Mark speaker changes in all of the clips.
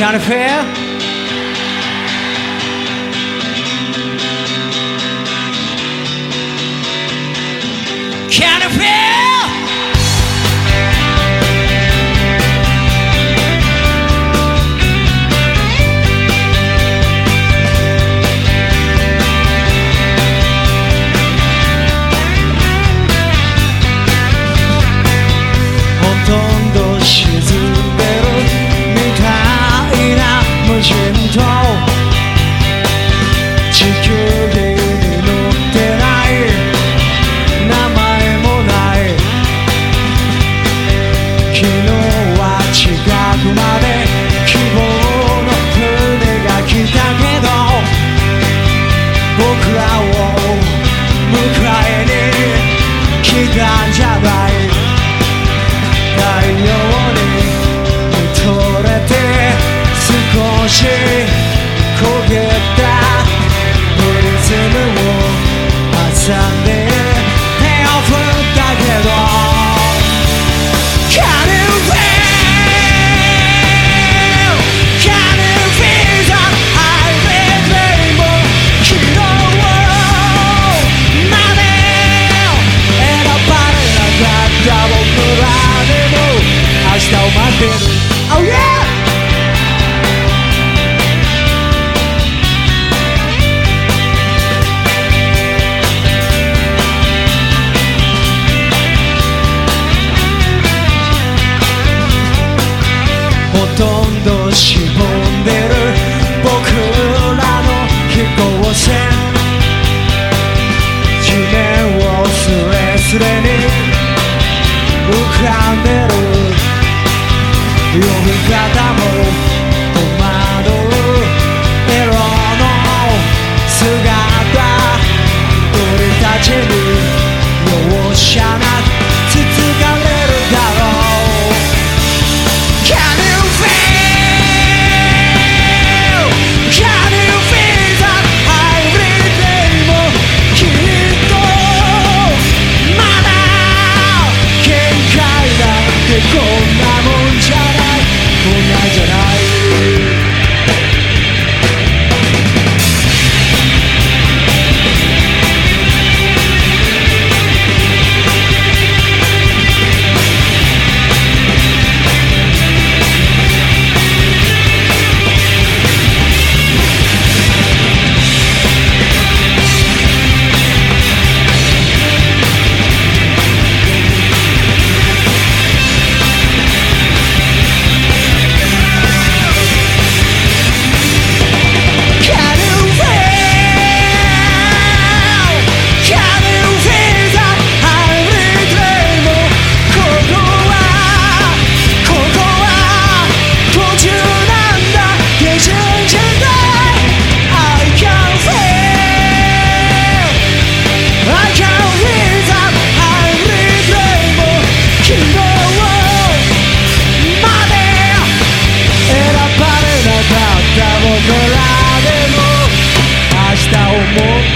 Speaker 1: County Fair. County Fair. な無人島」「地球儀に乗ってない。名前もない」「昨日は近くまで希望の船が来たけど」「僕らを迎えに来たんじゃない」太陽し焦げたプリズムを挟んで手を振ったけど Can you feel? Can you feel that I will rainbow? 昨日まで選ばれなかった僕らでも明日を待ってるとしぼんでる僕らの飛行船地面をスレスレに浮かんでる呼び方も戸惑うエロの姿俺たちに容赦なく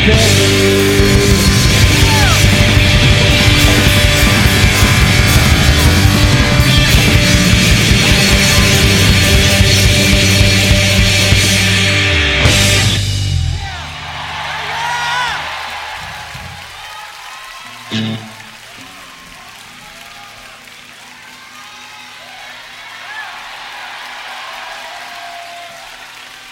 Speaker 1: Okay.